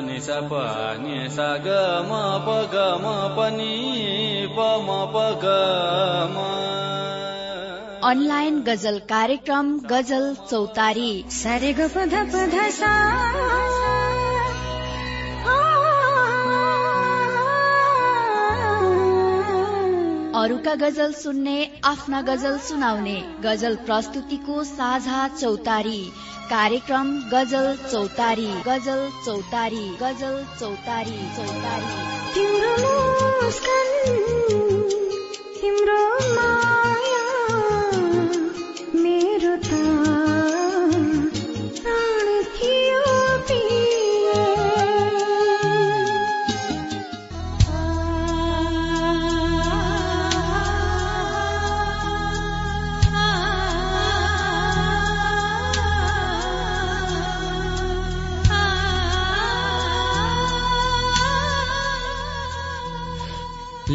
नि सा प नि सा ग म प ग म प नि प म प ग म। अनलाइन गजल कार्यक्रम गजल चौतारी। सारे ग पध पध सा अरूका गजल सुन्ने आफ्ना गजल सुनाउने गजल प्रस्तुतिको साझा चौतारी। कार्यक्रम गजल चौतारी गजल चौतारी गजल चौतारी चौतारी। तिम्रो तिम्रो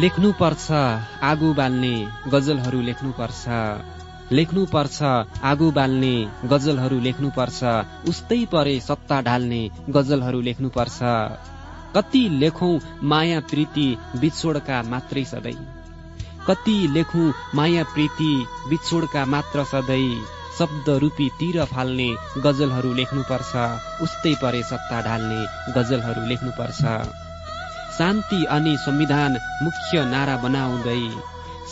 लेख्नु पर्छ आगो बाल्ने गजलहरू लेख्नु पर्छ लेख्नु पर्छ आगो बाल्ने गजलहरू लेख्नु पर्छ उस्तै परे सत्ता ढाल्ने गजलहरू लेख्नु पर्छ कति लेखौं माया प्रीति बिछोडका मात्रै सधैँ। कति लेखौं माया प्रीति बिछोडका मात्र सधैँ। शब्द रूपी तिर फाल्ने गजलहरू लेख्नुपर्छ। उस्तै परे सत्ता ढाल्ने गजलहरू लेख्नुपर्छ। शान्ति अनि संविधान मुख्य नारा बनाउँदै।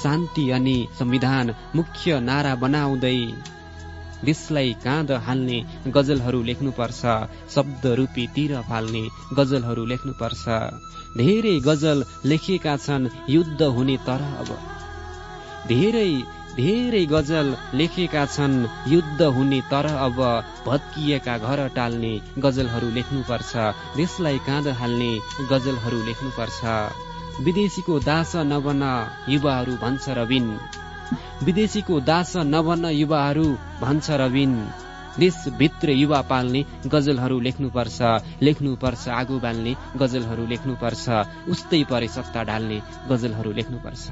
शान्ति अनि संविधान मुख्य नारा बनाउँदै। देशलाई काँध हाल्ने गजलहरू लेख्नुपर्छ शब्द रूपी तिर फाल्ने गजलहरू लेख्नुपर्छ। धेरै गजल लेखिएका छन् युद्ध हुने तर अब। धेरै धेरै गजल लेखेका छन्। युद्ध हुने तर अब भत्किएका घर टाल्ने गजलहरू लेख्नुपर्छ। देशलाई काँध हाल्ने गजलहरू लेख्नुपर्छ। विदेशीको दास नबन युवाहरू भन्छ रविन विदेशीको दास नबन युवाहरू भन्छ रविन देशभित्र युवा पाल्ने गजलहरू लेख्नुपर्छ। लेख्नुपर्छ आगो बाल्ने गजलहरू लेख्नुपर्छ। उस्तै परे सत्ता ढाल्ने गजलहरू लेख्नुपर्छ।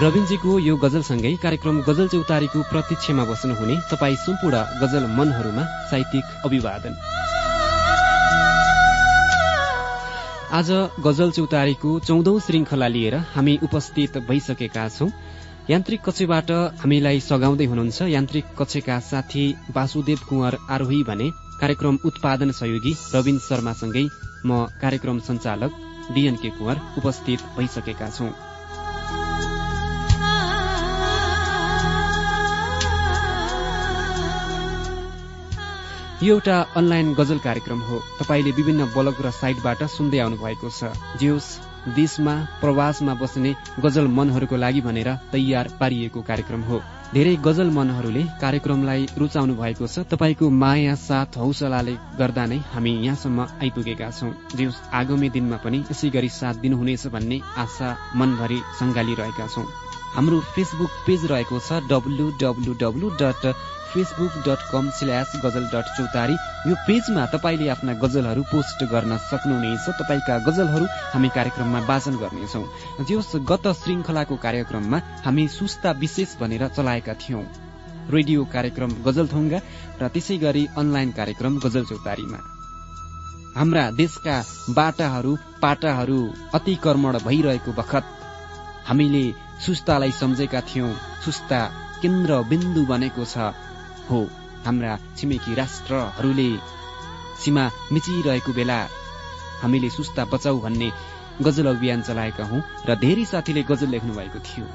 रविनजीको यो गजलसँगै कार्यक्रम गजल चौतारीको प्रतीक्षमा बस्नुहुने तपाईँ सम्पूर्ण गजल मनहरूमा साहित्यिक अभिवादन। आज गजल चौतारीको चौधौं श्रृङ्खला लिएर हामी उपस्थित भइसकेका छौं। यान्त्रिक कक्षबाट हामीलाई सघाउँदै हुनुहुन्छ यान्त्रिक कक्षका साथी वासुदेव कुँवर आरोही भने कार्यक्रम उत्पादन सहयोगी रविन शर्मासँगै म कार्यक्रम सञ्चालक डिएनके कुँवर उपस्थित भइसकेका छौं। यो एउटा अनलाइन गजल कार्यक्रम हो। तपाईँले विभिन्न ब्लग र साइटबाट सुन्दै आउनु भएको छ। जियोस देशमा प्रवासमा बस्ने गजल मनहरूको लागि भनेर तयार पारिएको कार्यक्रम हो। धेरै गजल मनहरूले कार्यक्रमलाई रुचाउनु भएको छ। तपाईँको माया साथ हौसलाले गर्दा नै हामी यहाँसम्म आइपुगेका छौं। जियोस आगामी दिनमा पनि यसै गरी साथ दिनुहुनेछ भन्ने आशा मनभरि सङ्गालिरहेका छौं। हाम्रो फेसबुक पेज रहेको छ W Facebook dot com slash Gazal dot Chautari यो पेजमा तपाईँले आफ्ना गजलहरू पोस्ट गर्न सक्नुहुनेछ। तपाईँका गजलहरू हामी कार्यक्रममा वाचन गर्नेछौ। जोस् गत श्रृङ्खलाको कार्यक्रममा हामी सुस्ता विशेष भनेर चलाएका थियौं। रेडियो कार्यक्रम गजल थौङ्गा र त्यसै गरी अनलाइन कार्यक्रम गजल चौतारीमा। हाम्रा देशका बाटाहरू पाटाहरू अतिक्रमण भइरहेको बखत हामीले सुस्तालाई सम्झेका थियौं। सुस्ता केन्द्र बिन्दु बनेको छ। हो। हाम्रा छिमेकी राष्ट्रहरूले सीमा मिचिरहेको बेला हामीले सुस्ता बचाउ भन्ने गजल अभियान चलाएका हौ र धेरै साथीले गजल लेख्नु भएको थियो।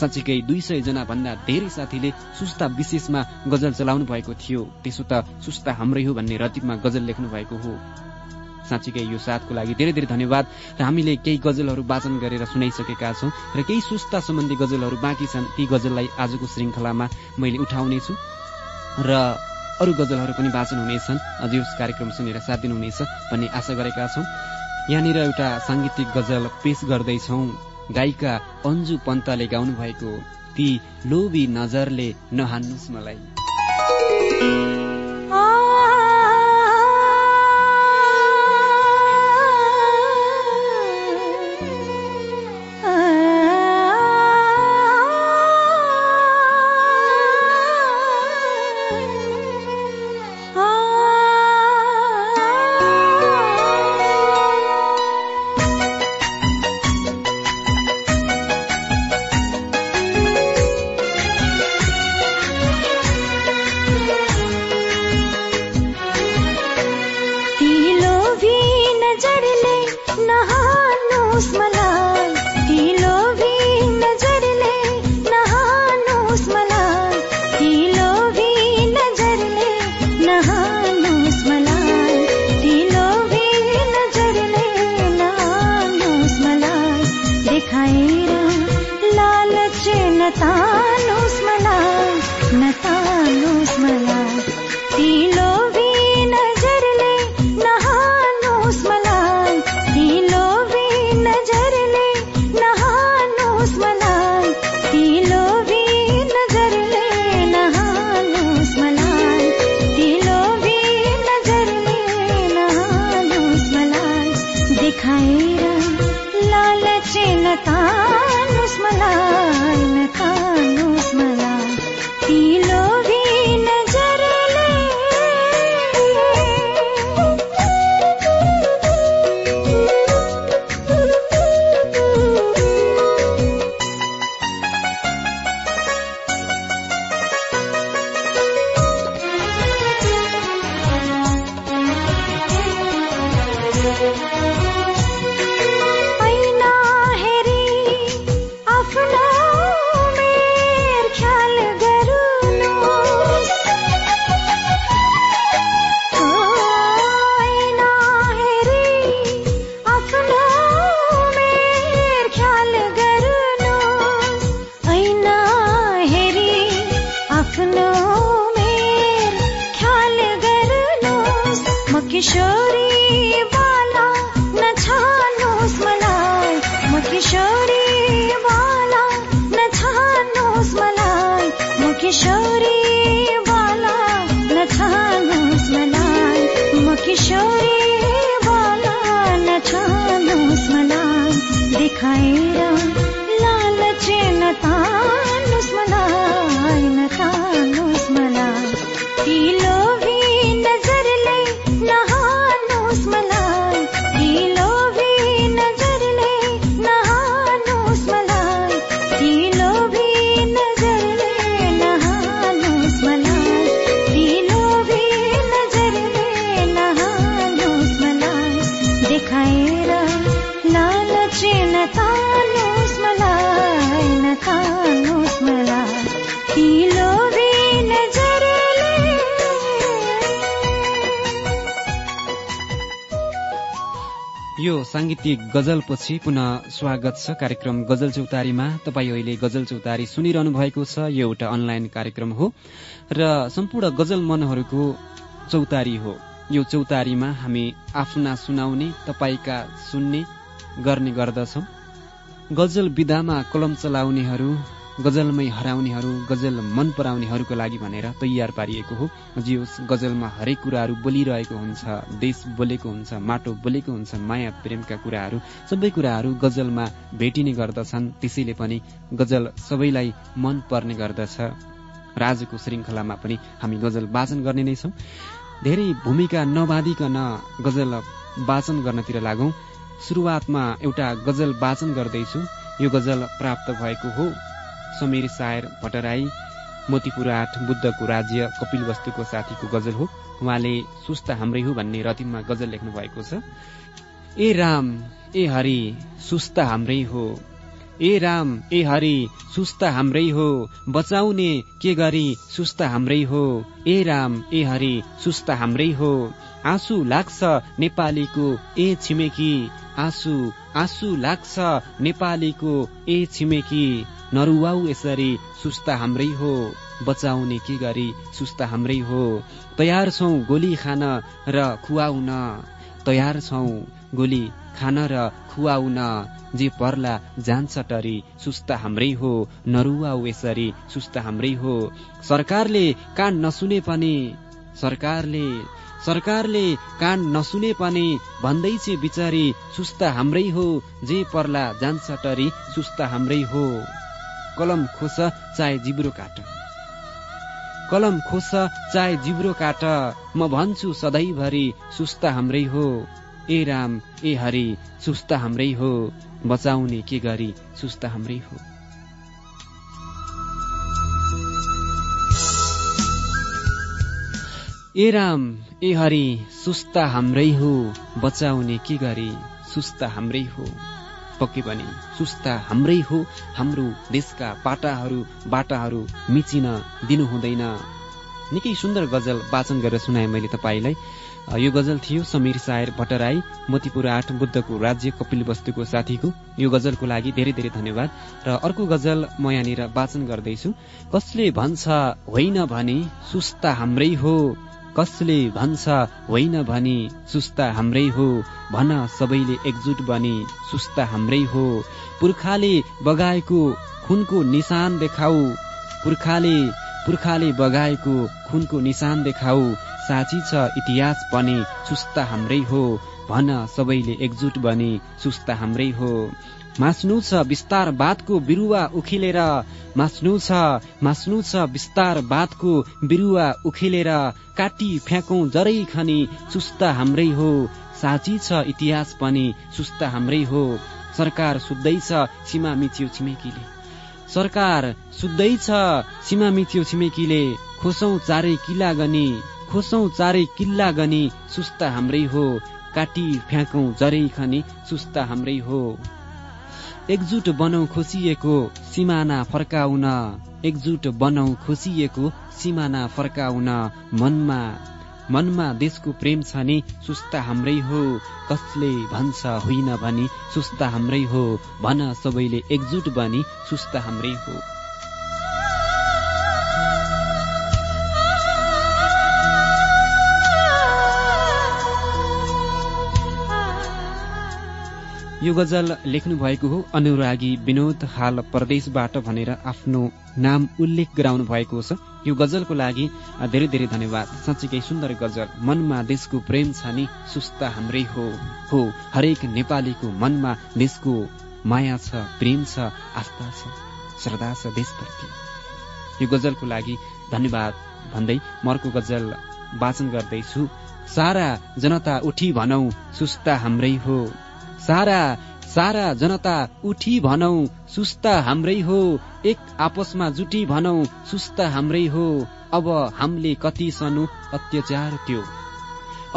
साँच्चीकै दुई सय जना भन्दा धेरै साथीले सुस्ता विशेषमा गजल चलाउनु भएको थियो। त्यसो त सुस्ता हाम्रै हो भन्ने रतिपमा गजल लेख्नु भएको हो। साँच्चीकै यो साथको लागि धेरै धेरै धन्यवाद। र हामीले केही गजलहरू वाचन गरेर सुनाइसकेका छौं र केही सुस्ता सम्बन्धी गजलहरू बाँकी छन् ती गजललाई आजको श्रृङ्खलामा मैले उठाउनेछु। र अरू गजलहरू पनि वाचन हुनेछन्। अझै कार्यक्रम सुनेर साथ दिनुहुनेछ भन्ने आशा गरेका छौं। यहाँनिर एउटा साङ्गीतिक गजल पेश गर्दैछौ। गायिका अन्जु पन्तले गाउनु भएको ती लोभी नजरले नहान्नुहोस् मलाई। साङ्गीतिक गजलपछि पुनः स्वागत छ कार्यक्रम गजल चौतारीमा। तपाईँ अहिले गजल चौतारी सुनिरहनु भएको छ यो एउटा अनलाइन कार्यक्रम हो र सम्पूर्ण गजल मनहरूको चौतारी हो। यो चौतारीमा हामी आफ्ना सुनाउने तपाईँका सुन्ने गर्ने गर्दछौँ। गजल विधामा कलम चलाउनेहरू गजलमै हराउनेहरू गजल मन पराउनेहरूको लागि भनेर तयार पारिएको हो। जियोस् गजलमा हरेक कुराहरू बोलिरहेको हुन्छ देश बोलेको हुन्छ माटो बोलेको हुन्छ माया प्रेमका कुराहरू सबै कुराहरू गजलमा भेटिने गर्दछन्। त्यसैले पनि गजल सबैलाई मन पर्ने गर्दछ। र आजको श्रृङ्खलामा पनि हामी गजल वाचन गर्ने नै छौँ। धेरै भूमिका नबाँधिकन गजल वाचन गर्नतिर लागौं। सुरुवातमा एउटा गजल वाचन गर्दैछु। यो गजल प्राप्त भएको हो। समीर सायर भट्टराई मोतीपुर आठ बुद्धको राज्य कपिल वस्तुको साथीको गजल हो। उहाँले सुस्त हाम्रै हो भन्ने रतिममा गजल लेख्नु भएको छ। ए राम ए हरि सुस्त हाम्रै हो। ए राम ए हरि सुस्त हाम्रै हो। बचाउने के गरी सुस्त हाम्रै हो? ए राम ए हरि सुस्त हाम्रै हो। आँसु लाग्छ नेपालीको ए छिमेकी। आँसु आँसु लाग्छ नेपालीको ए छिमेकी। नरुवाउ यसरी सुस्त हाम्रै हो बचाउने के गरी सुस्त हाम्रै हो? तयार छौ गोली खान र खुवाउन। तयार छौ गोली खान र खुवाउन। जे पर्ला जान्छ टरी सुस्त हाम्रै हो। नरुवाउ यसरी सुस्त हाम्रै हो। सरकारले कान नसुने पनि सरकारले सरकारले कान नसुने पनि भन्दैछ बिचारी सुस्त हाम्रै हो। जे पर्ला जान्छ टरी सुस्त हाम्रै हो। कलम खोस चाहे जिब्रो काट। कलम खोस चाहे जिब्रो काट म भन्छु सधैँभरि सुस्त हाम्रै हो। ए राम ए हरि सुस्त हाम्रै हो। बचाउने के गरी सुस्त हाम्रै हो? ए राम ए हरि सुस्त हाम्रै हो। बचाउने के गरी सुस्त हाम्रै हो? पक्कै पनि सुस्त हाम्रै हो। हाम्रो देशका पाटाहरू बाटाहरू मिचिन दिनु हुँदैन। निकै सुन्दर गजल वाचन गरेर सुनाएँ मैले तपाईँलाई। यो गजल थियो समीर सायर भट्टराई मोतीपुर आठ बुद्धको राज्य कपिल वस्तुको साथीको। यो गजलको लागि धेरै धेरै धन्यवाद। र अर्को गजल म यहाँनिर वाचन गर्दैछु। कसले भन्छ होइन भने सुस्त हाम्रै हो। कसले भन्छ होइन भने सुस्त हाम्रै हो भन सबैले एकजुट बनी सुस्त हाम्रै हो। पुर्खाले बगाएको खुनको निशान देखाऊ पुर्खाले पुर्खाले बगाएको खुनको निशान देखाऊ। साँची छ इतिहास पनि सुस्त हाम्रै हो भन सबैले एकजुट बनी सुस्त हाम्रै हो। मास्नु छ विस्तार बातको बिरुवा उखिलेर। मास्नु छ मास्नु छ विस्तार बातको बिरुवा उखिलेर। काटी फ्याँकौं जरै खनी सुस्ता हाम्रै हो। साँची छ इतिहास पनि सुस्ता हाम्रै हो। सरकार सुत्दैछ सीमा मिच्यो छिमेकीले। सरकार सुत्दैछ सीमा मिच्यो छिमेकीले। खोसौं चारै किल्ला गनी खोसौं चारै किल्ला गनी सुस्ता हाम्रै हो। काटी फ्याँकौं जरै खनी सुस्ता हाम्रै हो। एकजुट बनौ खोसिएको सिमाना फर्काउन एकजुट बनौ खोसिएको सिमाना फर्काउन मनमा। मनमा देशको प्रेम छ नि सुस्ता हाम्रै हो। कसले भन्छ होइन भनी सुस्ता हाम्रै हो। भन सबैले एकजुट बनी सुस्ता हाम्रै हो। यो गजल लेख्नु भएको हो अनुरागी विनोद हाल प्रदेशबाट भनेर आफ्नो नाम उल्लेख गराउनु भएको छ। यो गजलको लागि धेरै धेरै धन्यवाद। साँच्चीकै सुन्दर गजल। मनमा देशको प्रेम छ नि सुस्ता हाम्रै हो। हो हरेक नेपालीको मनमा देशको माया छ प्रेम छ आस्था छ श्रद्धा छ देशप्रति। यो गजलको लागि धन्यवाद भन्दै मर्को गजल वाचन गर्दैछु। सारा जनता उठी भनौ सुस्ता हाम्रै हो। सारा सारा जनता उठी भनौ सुस्ता हाम्रै हो। एक आपसमा जुटी भनौ सुस्ता हाम्रै हो। अब हामीले कति सहनु अत्याचार त्यो।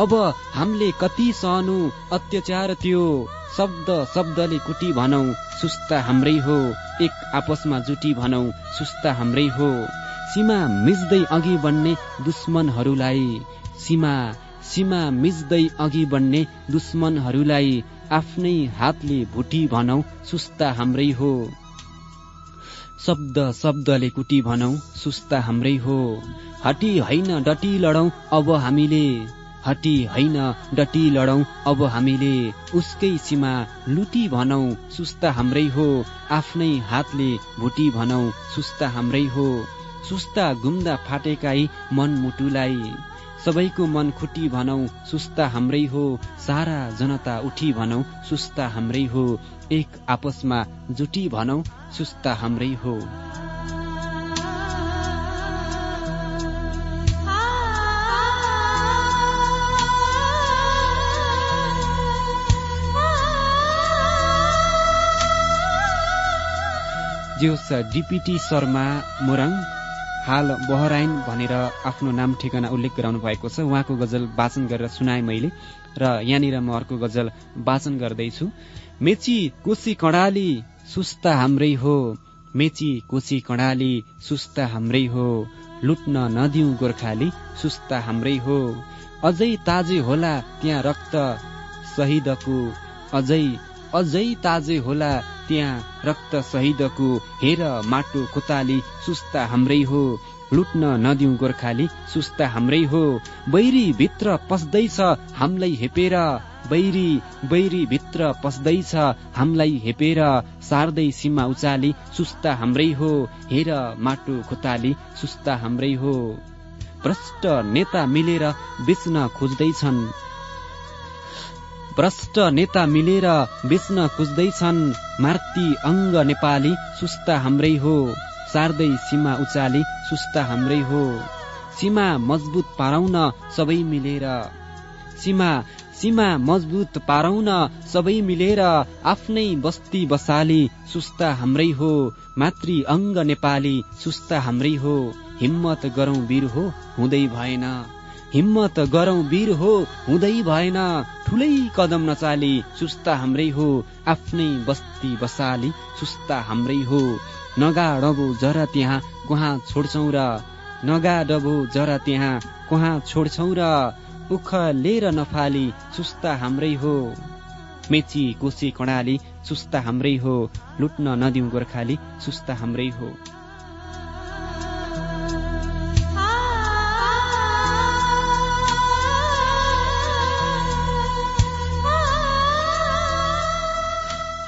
अब हामीले कति सहनु अत्याचार त्यो। शब्द शब्दले कुटी भनौ सुस्ता हाम्रै हो। एक आपसमा जुटी भनौ सुस्ता हाम्रै हो। सीमा मिच्दै अघि बढ्ने दुश्मनहरूलाई। सीमा सीमा मिच्दै अघि बढ्ने दुश्मनहरूलाई। आफ्नै हातले भुटी भनौ सुस्ता हाम्रै हो। शब्द शब्दले कुटी भनौ सुस्ता हाम्रै हो। हटी होइन डटी लडौ अब हामीले। हटी होइन डटी लडौ अब हामीले। उसकै सीमा लुटी भनौ सुस्ता हाम्रै हो। आफ्नै हातले भुटी भनौ सुस्ता हाम्रै हो। सुस्ता घुम्दा फाटेकाई मनमुटुलाई। सबैको मन खुटी भनौ सुस्ता हाम्रै हो। सारा जनता उठी भनौ सुस्ता हाम्रै हो। एक आपसमा जुटी भनौ सुस्ता हाम्रै हो। जोस डिपिटी शर्मा मोरङ। हाल बहराइन भनेर आफ्नो नाम ठेगाना उल्लेख गराउनु भएको छ। उहाँको गजल वाचन गरेर सुनाए मैले र यहाँनिर म अर्को गजल वाचन गर्दैछु। मेची कोशी कडाली सुस्ता हाम्रै हो। मेची कोशी कडाली सुस्ता हाम्रै हो। लुट्न नदिउ गोर्खाली सुस्ता हाम्रै हो। अझै ताजे होला त्यहाँ रक्त शहीदको अझै अझै ताजे होला त्यहाँ रक्त शहीदको हेर माटो खुताली सुस्ता हाम्रै हो। लुट्न नदिउ गोर्खाली सुस्ता हाम्रै हो। बैरी भित्र पस्दैछ हामीलाई हेपेर। बैरी बैरी भित्र पस्दैछ हामीलाई हेपेर। सार्दै सीमा उचाली सुस्ता हाम्रै हो। हेर माटो खुताली सुस्ता हाम्रै हो। भ्रष्ट नेता मिलेर बेच्न खोज्दैछन्। भ्रष्ट नेता मिलेर बेच्न खोज्दैछन्। मार्ती अङ्ग नेपाली सुस्ता हाम्रै हो। सार्दै सीमा उचाली सुस्ता हाम्रै हो। सीमा मजबुत पाराउन सबै मिलेर। सीमा सीमा मजबुत पाराउन सबै मिलेर आफ्नै बस्ती बसाली सुस्ता हाम्रै हो। मातृ अङ्ग नेपाली सुस्ता हाम्रै हो। हिम्मत गरौं वीर हो हुँदै भएन। हिम्मत गरौं वीर हो हुँदै भएन। ठुलै कदम नचाली सुस्ता हाम्रै हो। आफ्नै बस्ती बसाली सुस्ता हाम्रै हो। नगा डबो जरा त्यहाँ कुहाँ छोड्छौ र। नगा डबो जरा त्यहाँ कुहाँ छोड्छौ र। उख लिएर नफाली सुस्ता हाम्रै हो। मेची कोसी कणाली सुस्ता हाम्रै हो। लुट्न नदिउ गोर्खाली सुस्ता हाम्रै हो।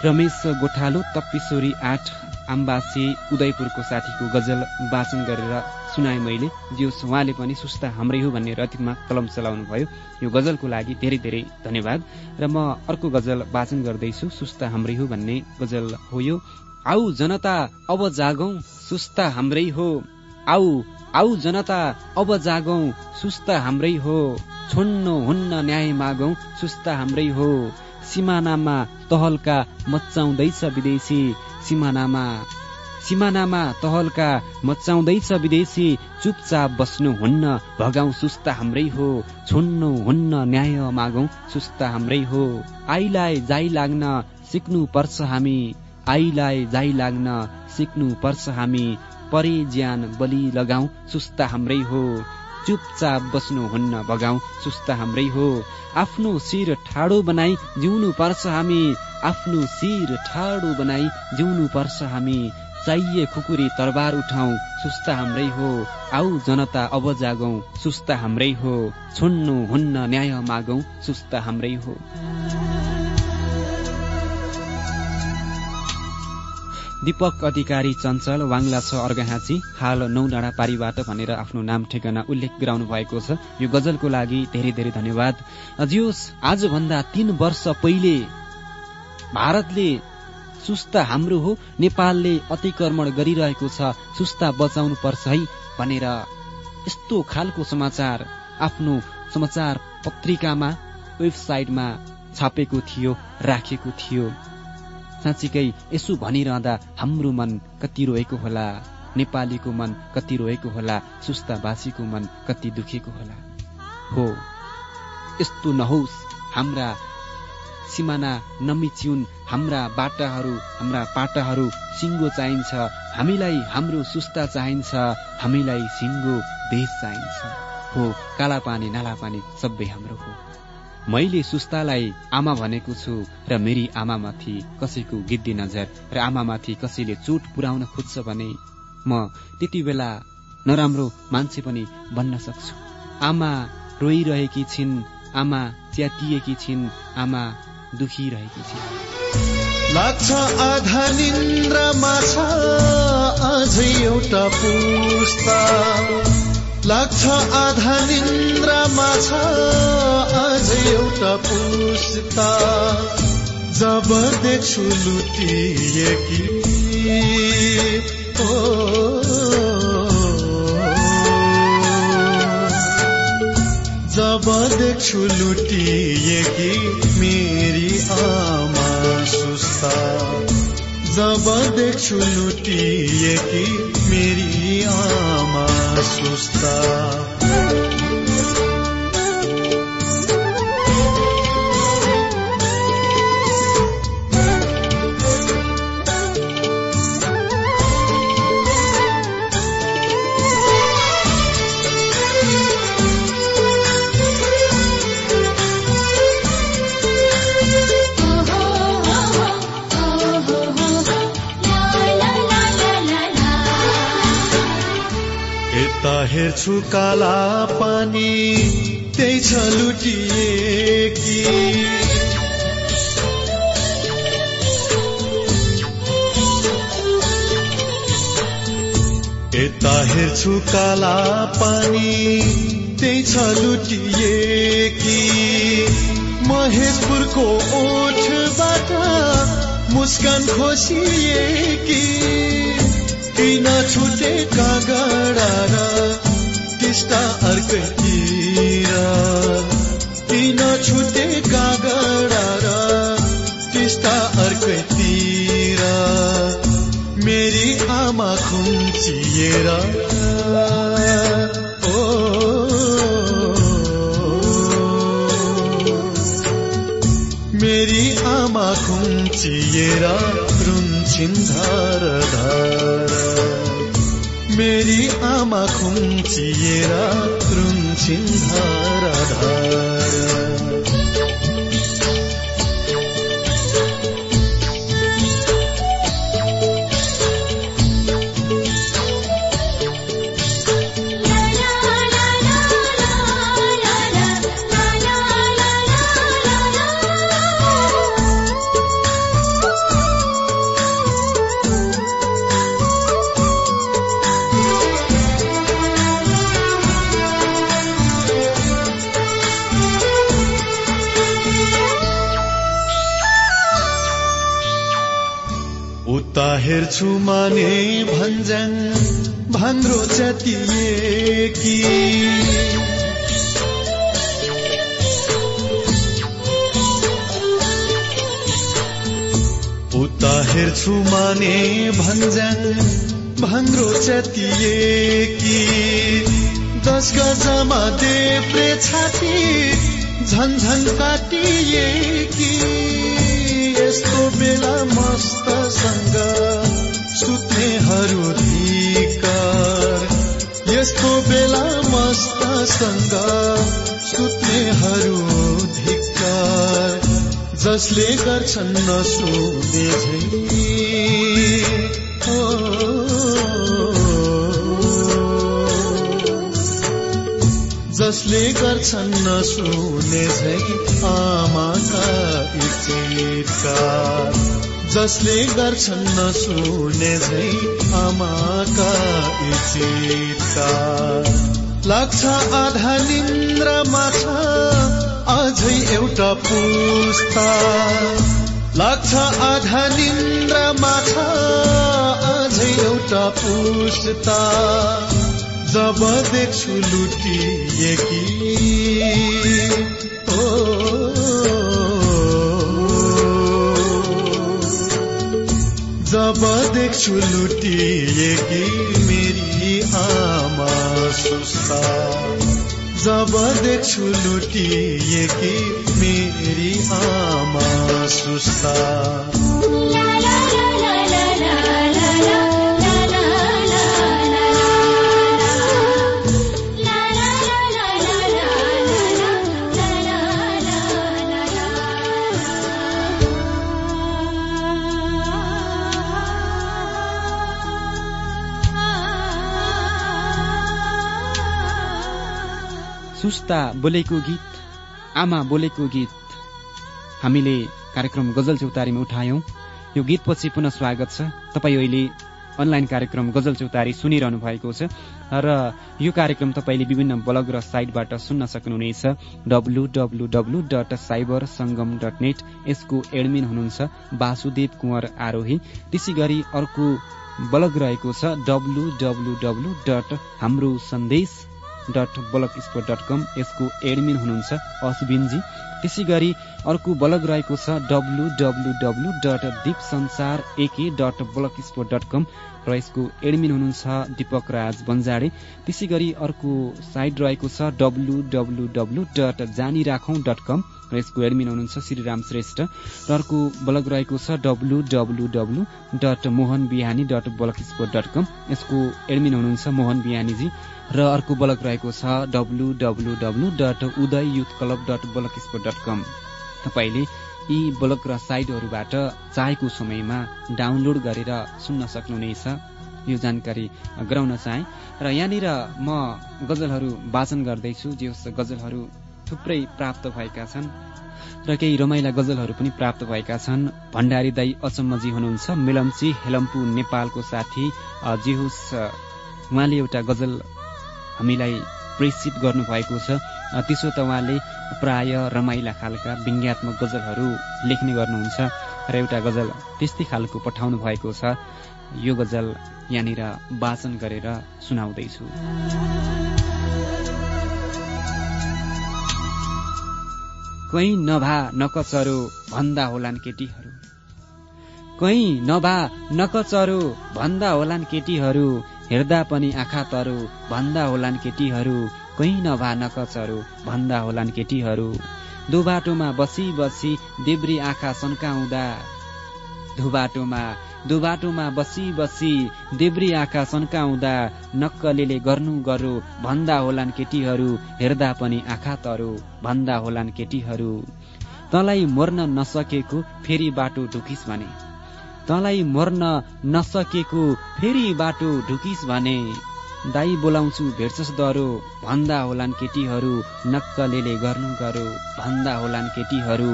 रमेश गोठालो तप्पिसोरी आठ आम्बासे उदयपुरको साथीको गजल वाचन गरेर सुनाएँ मैले। जियोस् उहाँले पनि सुस्ता हाम्रै हो भन्ने रतिमा कलम चलाउनु भयो यो गजलको लागि धेरै धेरै धन्यवाद र म अर्को गजल वाचन गर्दैछु। सुस्ता हाम्रै हो भन्ने गजल हो यो। आऊ जनता अब जागौं सुस्ता हाम्रै हो। आऊ आऊ जनता अब जागौं सुस्ता हाम्रै हो। छोड्नु हुन्न न्याय मागौं सुस्ता हाम्रै हो। सिमानामा तहलका मचाउँदैछ विदेशी सिमानामा। सिमानामा तहलका मचाउँदैछ विदेशी चुपचाप बस्नु हुन्न भगाउ सुस्ता हाम्रै हो छोड्नु हुन्न न्याय मागौं सुस्ता हाम्रै हो। आइलाई जाई लाग्न सिक्नु पर्छ हामी आइलाई जाई लाग्न सिक्नु पर्छ हामी। परे ज्यान बलि लगाऊ सुस्ता हाम्रै हो। चुपचाप बस्नुहुन्न भगाऊ सुस्ता हाम्रै हो। आफ्नो शिर ठाडो बनाई जिउनु पर्छ हामी। आफ्नो शिर ठाडो बनाई जिउनु पर्छ हामी। चाहिए खुकुरी तरबार उठाउ सुस्ता हाम्रै हो। आऊ जनता अब जागौ सुस्ता हाम्रै हो। छोड्नु हुन्न न्याय मागौ सुस्ता हाम्रै हो। दीपक अधिकारी चञ्चल वाङ्ला छ अर्घाहाँची। हाल नौ डाँडा पारीबाट भनेर आफ्नो नाम ठेगाना उल्लेख गराउनु भएको छ। यो गजलको लागि धेरै धेरै धन्यवाद। जियोस् आजभन्दा तीन वर्ष पहिले भारतले सुस्ता हाम्रो हो नेपालले अतिक्रमण गरिरहेको छ सुस्ता बचाउनु पर्छ है भनेर यस्तो खालको समाचार आफ्नो समाचार पत्रिकामा वेबसाइटमा छापेको थियो राखेको थियो। साँच्चीकै यसो भनिरहँदा हाम्रो मन कति रोएको होला नेपालीको मन कति रोएको होला सुस्तावासीको मन कति दुखेको होला। हो यस्तो नहोस् हाम्रा सिमाना नमिच्युन् हाम्रा बाटाहरू हाम्रा पाटाहरू सिङ्गो चाहिन्छ हामीलाई हाम्रो सुस्ता चाहिन्छ हामीलाई सिङ्गो देश चाहिन्छ। हो काला पानी नाला पानी सबै हाम्रो हो। मैले सुस्तालाई आमा भनेको छु र मेरी आमामाथि कसैको गिद्दी नजर र आमामाथि कसैले चोट पुर्याउन खोज्छ भने म त्यति बेला नराम्रो मान्छे पनि बन्न सक्छु। आमा रोइरहेकी छिन् आमा च्यातिएकी छिन् आमा दुखिरहेकी छिन्। लाग्छ छ अझै एउटा पुस्ता। लाग्छ आधा निन्द्रामा छ अझै एउटा पुस्ता जब देख्छु लुटिएकी ओ। जब देख्छु लुटिएकी मेरी आमा सुस्ता। जब देख्छु लुटिएकी मेरी आमा सुस्ता। हेर्छु काला पानी त्यही छ लुटिएकी। यता हेर्छु काला पानी त्यही छ लुटिएकी। महेशपुरको ओठबाट मुस्कान खोसिएकी। किन छुटे कागडा टिस्टा अर्कैतिर किन छुटे कागडा र टिस्टा अर्कैतिर मेरी आमा खुम्चिएर। मेरी आमा खुम्चिएर रुन्छिन् धार धार। मेरी आमा खुम्चिएर रुन्छिन् धार धार माने भन्ज्याङ भान्द्रो च्यातिए कि उता हेर्छु माने भन्ज्याङ भान्द्रो च्यातिए कि दस गजमा देब्रे छाती झन्झन काटिए कि यस्तो बेला सुत्नेहरू धिकार यस्तो बेला मस्तसँग सुत्नेहरू धिक्कार जसले गर्छन् नसुने जसले गर्छन् नसुने झै आमाका चितकार जसले गर्छन् नसुने झै आमाका चितकार लाग्छ आधा निन्द्रामा छ अझै एउटा पुस्ता। लाग्छ आधा निन्द्रामा छ अझै एउटा पुस्ता। जब देख्छु लुटिएकी जब देख्छु लुटिएकी मेरी आमा सुस्ता। जब देख्छु लुटिएकी मेरी आमा सुस्ता। सुस्ता बोलेको गीत आमा बोलेको गीत हामीले कार्यक्रम गजल चौतारीमा उठायौं। यो गीतपछि पुनः स्वागत छ। तपाईँ अहिले अनलाइन कार्यक्रम गजल चौतारी सुनिरहनु भएको छ र यो कार्यक्रम तपाईँले विभिन्न ब्लग र साइटबाट सुन्न सक्नुहुनेछ। W W W dot cyber Sangam dot net यसको एडमिन हुनुहुन्छ वासुदेव कुँवर आरोही। त्यसै गरी अर्को ब्लग रहेको छ। W W W dot Hamro Sandesh dot blogspot dot com. यसको एडमिन हुनुहुन्छ अश्विनजी। त्यसै गरी अर्को ब्लग रहेको छ W W W dot Deep Sansar A K dot blogspot dot com र यसको एडमिन हुनुहुन्छ दीपक राज बन्जाडे। त्यसै गरी अर्को साइट रहेको छ डब्लु डब्लु डब्लु डट जानिराखौँ डट कम। र यसको एडमिन हुनुहुन्छ श्रीराम श्रेष्ठ। र अर्को ब्लग रहेको छ W W W dot Mohan Bihani dot blogspot dot com. यसको एडमिन हुनुहुन्छ मोहन बिहानीजी र अर्को ब्लग रहेको छ W W W dot Uday youth club dot blogspot dot com. तपाईँले यी ब्लग र साइटहरूबाट चाहेको समयमा डाउनलोड गरेर सुन्न सक्नुहुनेछ। यो जानकारी गराउन चाहे। र यहाँनिर म गजलहरू वाचन गर्दैछु। जे गजलहरू थुप्रै प्राप्त भएका छन् र केही रमाइला गजलहरू पनि प्राप्त भएका छन्। भण्डारी दाई अचम्मजी हुनुहुन्छ। मिलम्ची हेलम्पू नेपालको साथी जेहुस उहाँले एउटा गजल हामीलाई प्रेषित गर्नुभएको छ। त्यसो त उहाँले प्राय रमाइला खालका व्यङ्ग्यात्मक गजलहरू लेख्ने गर्नुहुन्छ र एउटा गजल त्यस्तै खालको पठाउनु भएको छ। यो गजल यहाँनिर वाचन गरेर सुनाउँदैछु। कहीँ नभा नकचरो भन्दा होलान् केटीहरू। कहीँ नभा नकचरो भन्दा होलान् केटीहरू हेर्दा पनि आँखा तरो भन्दा होलान् केटीहरू कहीँ नभा नकचरो भन्दा होलान् केटीहरू। दुबाटोमा बसी बसी देब्री आँखा सन्काउँदा धुबाटोमा दुबाटोमा बसी बसी देब्री आँखा सन्काउँदा नक्कले गर्नु गरो भन्दा होलान् केटीहरू हेर्दा पनि आँखा तरो भन्दा होलान् केटीहरू। तँलाई मर्न नसकेको फेरि बाटो ढुकिस भने। तँलाई मर्न नसकेको फेरि बाटो ढुकिस भने। दाई बोलाउँछु भेट्छस् दरो भन्दा होलान् केटीहरू नक्कले गर्नु गरो भन्दा होलान् केटीहरू।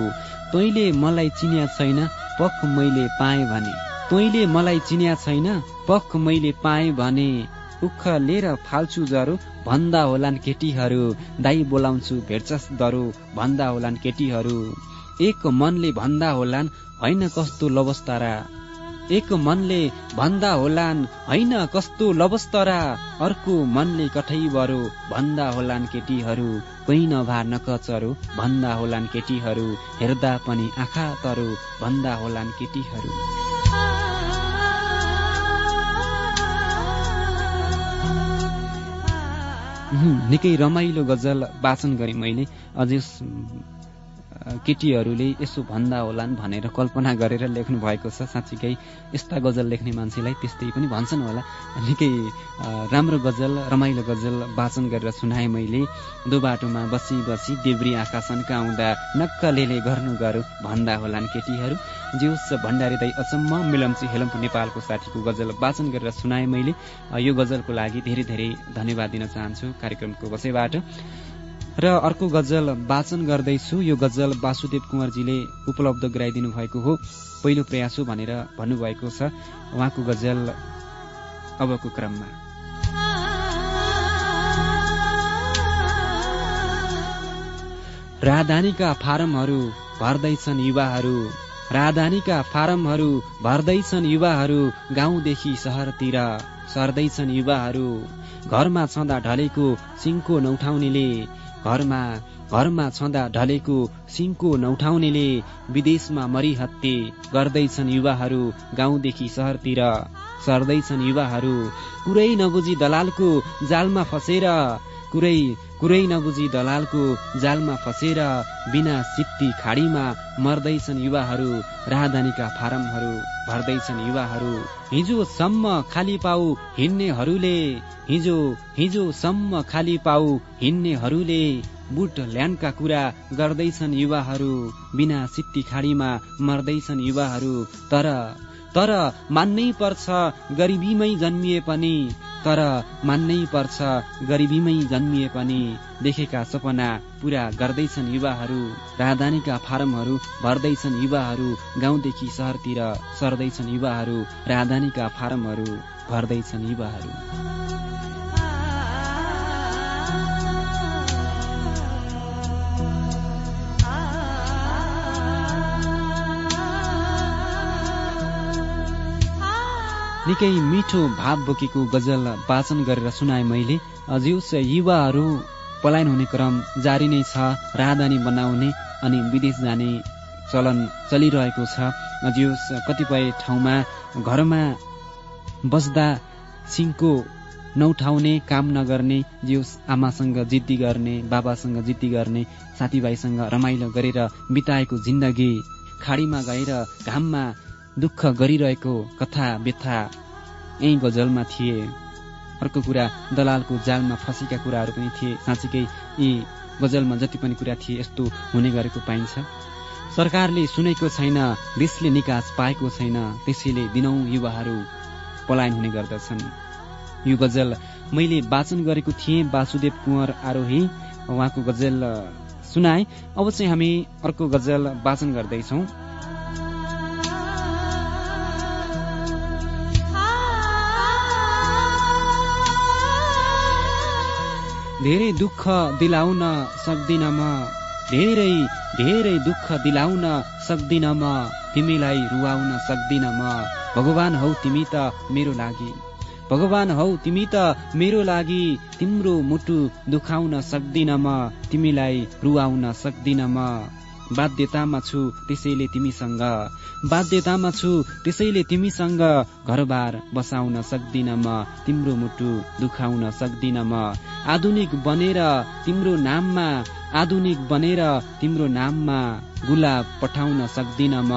तैँले मलाई चिन्या छैन पख मैले पाएँ भने। तैँले मलाई चिन्या छैन? पख मैले पाएँ भने। उख लिएर फाल्छु जरो भन्दा होलान् केटीहरू। दाई बोलाउँछु भेट्छस् दरो। भन्दा होलान् केटीहरू। एक मनले भन्दा होलान् होइन कस्तो लवस्तारा। एक मनले भन्दा होलान् होइन कस्तो लवस्तरा। अर्को मनले कठै बरो। भन्दा होलान् केटीहरू। कोही नभार नकचरो भन्दा होलान् केटीहरू। हेर्दा पनि आँखा तरो। भन्दा होलान् केटीहरू। निकै रमाइलो गजल वाचन गरेँ मैले। अझै केटीहरूले यसो भन्दा होलान् भनेर कल्पना गरेर लेख्नु भएको छ। साँच्चीकै यस्ता गजल लेख्ने मान्छेलाई त्यस्तै पनि भन्छन् होला। निकै राम्रो गजल रमाइलो गजल वाचन गरेर सुनाएँ मैले। दो बाटोमा बसी बसी देब्री आकाशनका आउँदा नक्कलेले गर्नु गरौँ भन्दा होलान् केटीहरू। भण्डारी दाई अचम्म मिलम्ची हेलम्पु नेपालको साथीको गजल वाचन गरेर सुनाएँ मैले। यो गजलको लागि धेरै धेरै धन्यवाद दिन चाहन्छु कार्यक्रमको बसैबाट र अर्को गजल वाचन गर्दैछु। यो गजल वासुदेव कुँवरजीले उपलब्ध गराइदिनु भएको हो। पहिलो प्रयास हो भनेर भन्नुभएको छ। उहाँको गजल अबको क्रममा। राजधानीका फारमहरू भर्दैछन् युवाहरू। राजधानीका फारमहरू भर्दैछन् युवाहरू। गाउँदेखि सहरतिर सर्दैछन् युवाहरू। घरमा छँदा ढलेको सिङको नौठाउनेले घरमा घरमा छँदा ढलेको सिङको नौठाउनेले विदेशमा मरिहत्ते गर्दैछन् युवाहरू गाउँदेखि सहरतिर। सर्दैछन् युवाहरू कुरै नबुझी दलालको जालमा फसेर कुरै कुरै नबुझी दलालको जालमा फसेर बिना सित्ती खाडीमा मर्दैछन् युवाहरू राजधानीका फारमहरू भर्दैछन् युवाहरू। हिजोसम्म खाली पाउ हिँड्नेहरूले हिजो हिजोसम्म खाली पाउ हिँड्नेहरूले बुट ल्यान्डका कुरा गर्दैछन् युवाहरू बिना सित्ती खाडीमा मर्दैछन् युवाहरू। तर तर मान्नै पर्छ गरिबीमै जन्मिए पनि तर मान्नै पर्छ गरिबीमै जन्मिए पनि देखेका सपना पूरा गर्दैछन् युवाहरू। राजधानीका फारमहरू भर्दैछन् युवाहरू। गाउँदेखि सहरतिर सर्दैछन् युवाहरू। राजधानीका फारमहरू भर्दैछन् युवाहरू। निकै मिठो भाव बोकेको गजल वाचन गरेर सुनाए मैले। जिउस युवाहरू पलायन हुने क्रम जारी नै छ राजधानी बनाउने अनि विदेश जाने चलन चलिरहेको छ। जिउस कतिपय ठाउँमा घरमा बस्दा सिङको नौठाउने काम नगर्ने जिउस आमासँग जिद्दी गर्ने बाबासँग जिद्दी गर्ने साथीभाइसँग रमाइलो गरेर बिताएको जिन्दगी। खाडीमा गएर घाममा दुःख गरिरहेको कथा व्यथा यही गजलमा थिए। अर्को कुरा दलालको जालमा फँसेका कुराहरू पनि थिए। साँच्चीकै यी गजलमा जति पनि कुरा थिए यस्तो हुने गरेको पाइन्छ। सरकारले सुनेको छैन देशले निकास पाएको छैन त्यसैले दिनौ युवाहरू पलायन हुने गर्दछन्। यो गजल मैले वाचन गरेको थिएँ वासुदेव कुँवर आरोही। उहाँको गजल सुनाए। अब चाहिँ हामी अर्को गजल वाचन गर्दैछौँ। धेरै दुःख दिलाउन सक्दिन म। धेरै धेरै दुःख दिलाउन सक्दिन म। तिमीलाई रुवाउन सक्दिन म। भगवान हौ तिमी त मेरो लागि। भगवान हौ तिमी त मेरो लागि। तिम्रो मुटु दुखाउन सक्दिन म। तिमीलाई रुवाउन सक्दिन म। बाध्यतामा छु त्यसैले तिमीसँग। बाध्यतामा छु त्यसैले तिमीसँग। घरबार बसाउन सक्दिन म तिम्रो मुटु दुखाउन सक्दिन म। आधुनिक बनेर तिम्रो नाममा आधुनिक बनेर तिम्रो नाममा गुलाब पठाउन सक्दिन म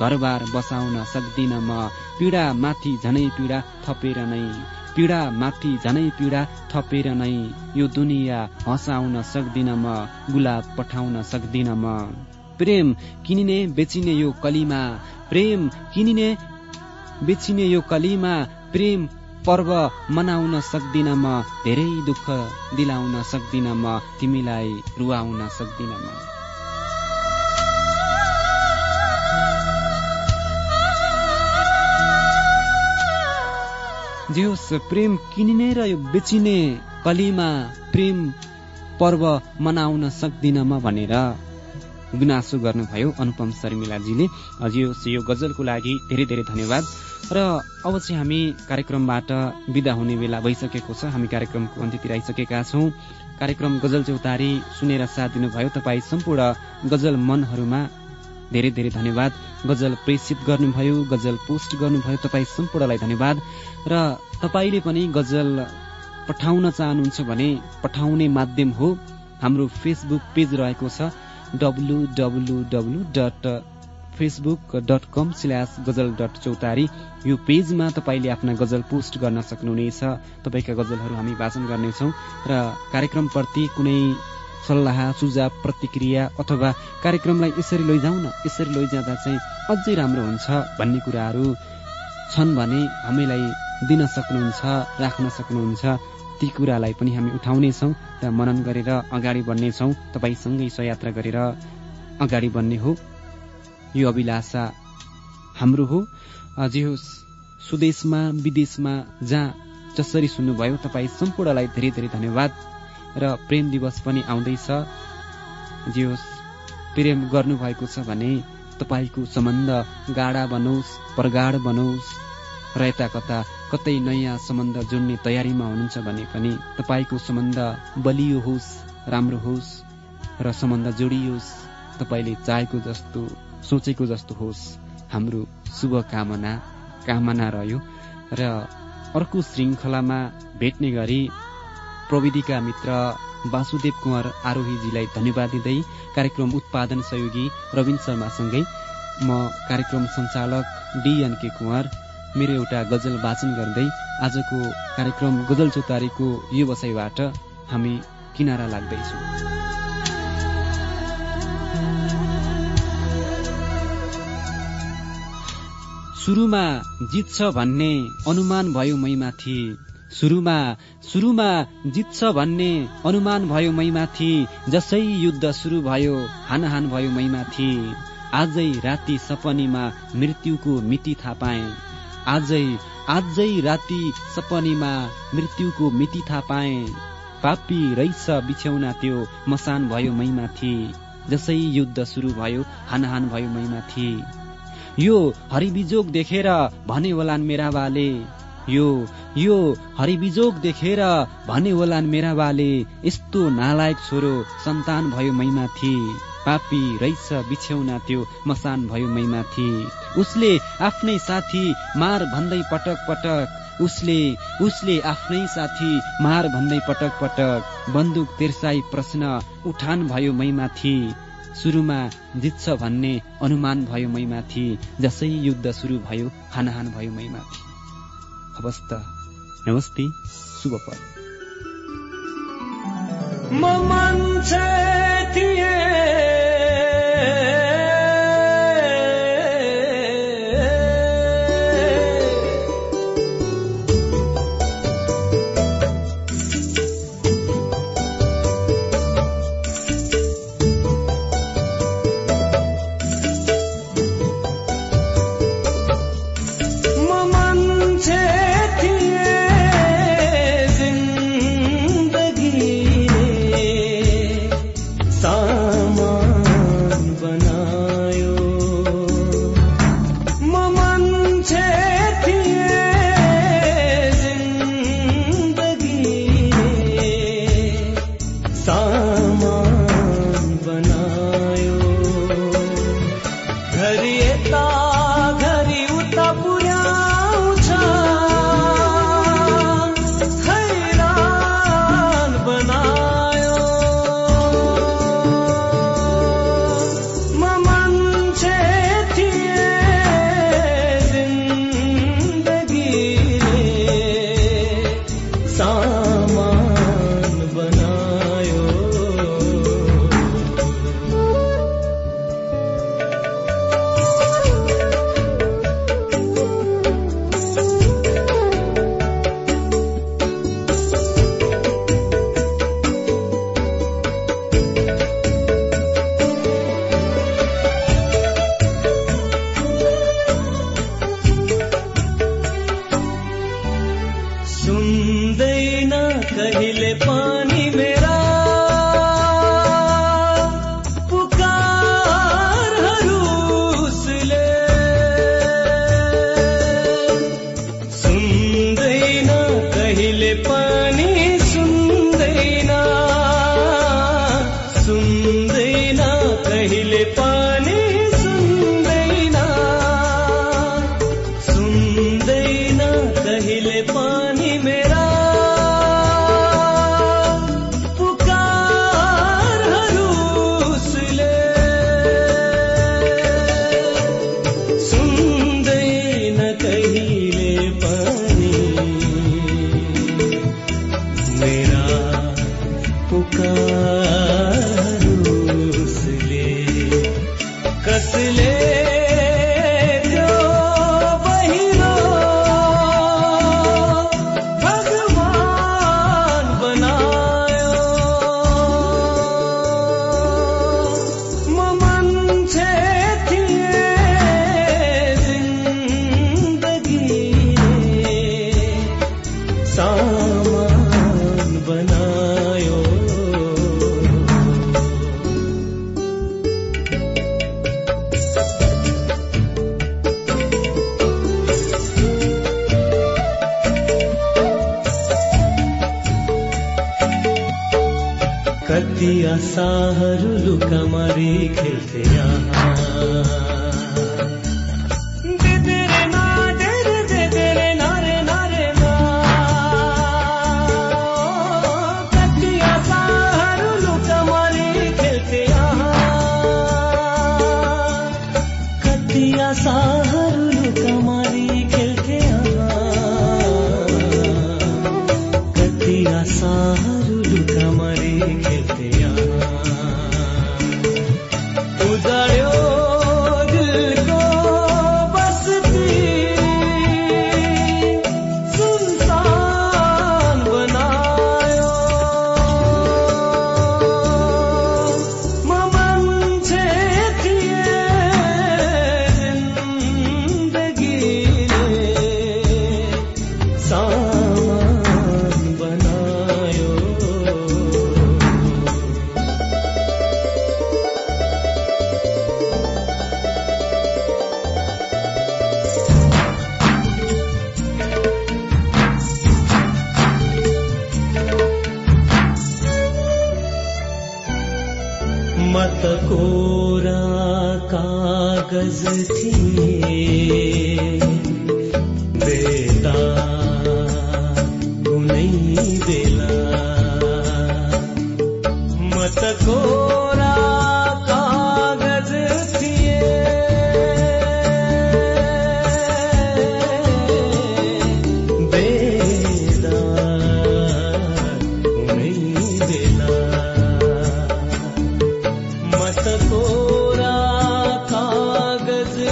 घरबार बसाउन सक्दिन म। पीडा माथि झनै पीडा थपेर नै पीडा माथि झनै पीडा थपेर नै यो दुनियाँ हँसाउन सक्दिन म गुलाब पठाउन सक्दिन म। प्रेम किनिने बेचिने यो कलीमा प्रेम किनिने बेचिने यो कलीमा प्रेम पर्व मनाउन सक्दिन म धेरै दुःख दिलाउन सक्दिन म तिमीलाई रुवाउन सक्दिन म। जे होस् प्रेम किनिने र यो बेचिने कलीमा प्रेम पर्व मनाउन सक्दिन म भनेर गुनासो गर्नुभयो। अनुपम शर्मिलाजीले। हजुर यो गजलको लागि धेरै धेरै धन्यवाद। र अब चाहिँ हामी कार्यक्रमबाट विदा हुने बेला भइसकेको छ। हामी कार्यक्रमको अन्त्यतिर आइसकेका छौँ। कार्यक्रम गजल चौतारी सुनेर साथ दिनुभयो। तपाईँ सम्पूर्ण गजल मनहरूमा धेरै धेरै धन्यवाद। गजल प्रेषित गर्नुभयो गजल पोस्ट गर्नुभयो। तपाईँ सम्पूर्णलाई धन्यवाद। र तपाईँले पनि गजल पठाउन चाहनुहुन्छ भने पठाउने माध्यम हो। हाम्रो फेसबुक पेज रहेको छ। W W W dot Facebook dot com slash Gazal dot Chautari यो पेजमा तपाईँले आफ्ना गजल पोस्ट गर्न सक्नुहुनेछ। तपाईँका गजलहरू हामी वाचन गर्नेछौँ र कार्यक्रमप्रति कुनै सल्लाह सुझाव प्रतिक्रिया अथवा कार्यक्रमलाई यसरी लैजाउँ न यसरी लैजाँदा चाहिँ अझै राम्रो हुन्छ भन्ने कुराहरू छन् भने हामीलाई दिन सक्नुहुन्छ राख्न सक्नुहुन्छ। ती कुरालाई पनि हामी उठाउनेछौँ र मनन गरेर अगाडि बढ्नेछौँ। तपाईँसँगै सयात्रा गरेर अगाडि बढ्ने हो। यो अभिलाषा हाम्रो हो। जे होस् सुदेशमा विदेशमा जहाँ जसरी सुन्नुभयो तपाईँ सम्पूर्णलाई धेरै धेरै धन्यवाद। र प्रेम दिवस पनि आउँदैछ। जे होस् प्रेम गर्नुभएको छ भने तपाईँको सम्बन्ध गाढा बनोस् प्रगाढ बनोस् र यता कता कतै नयाँ सम्बन्ध जोड्ने तयारीमा हुनुहुन्छ भने पनि तपाईँको सम्बन्ध बलियो होस् राम्रो होस् र सम्बन्ध जोडियोस्। तपाईँले चाहेको जस्तो सोचेको जस्तो होस्। हाम्रो शुभकामना कामना रह्यो। र अर्को श्रृङ्खलामा भेट्ने गरी प्रविधिका मित्र वासुदेव कुमार आरोहीजीलाई धन्यवाद दिँदै कार्यक्रम उत्पादन सहयोगी रविन शर्मासँगै म कार्यक्रम सञ्चालक डिएनके कुमार मेरो एउटा गजल वाचन गर्दै आजको कार्यक्रम गजल चौतारीको यो वसाईबाट हामी किनारा लाग्दैछौँ। सुरुमा जित्छ भन्ने अनुमान भयो मैमाथि। सुरुमा सुरुमा जित्छ भन्ने अनुमान भयो मैमाथि। जसै युद्ध सुरु भयो हानहान भयो मैमाथि। आजै राति सपनीमा मृत्युको मिति थाहा पाएँ आजै आजै राति सपनीमा मृत्युको मिति थाहा पाए। पापी रैस बिछ्याउना त्यो मसान भयो मैमाथि जसै युद्ध सुरु भयो हानहान भयो मैमाथि यो हरिबिजोग देखेर भने होलान् मेरा बाले। यो यो हरिबिजोग देखेर भने होलान् मेरा बाले। यस्तो नालायक छोरो सन्तान भयो मैमाथि पापी रैस बिछ्याउना त्यो मसान भयो मैमाथि। उसले आफ्नै साथी मार भन्दै पटक पटक। उसले उसले आफ्नै साथी मार भन्दै पटक पटक। बन्दुक तिर्साई प्रश्न उठान भयो मैमाथि। सुरुमा जित्छ भन्ने अनुमान भयो मैमाथि। जसै युद्ध सुरु भयो हानहान भयो मैमाथि। हवस् त नमस्ते। शुभ पल कस ले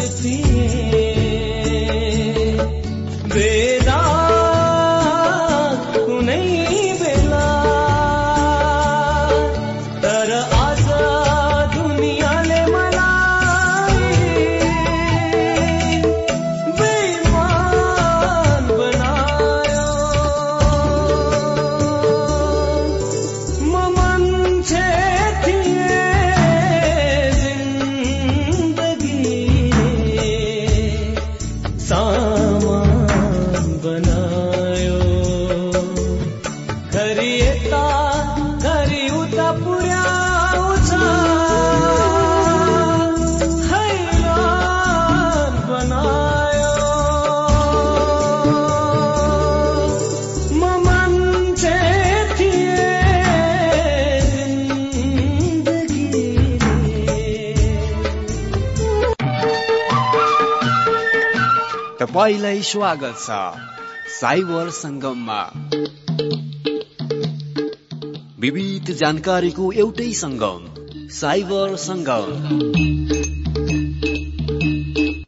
decir. तपाईँलाई स्वागत छ साइबर सङ्गममा। विविध जानकारीको एउटै सङ्गम साइबर सङ्गम।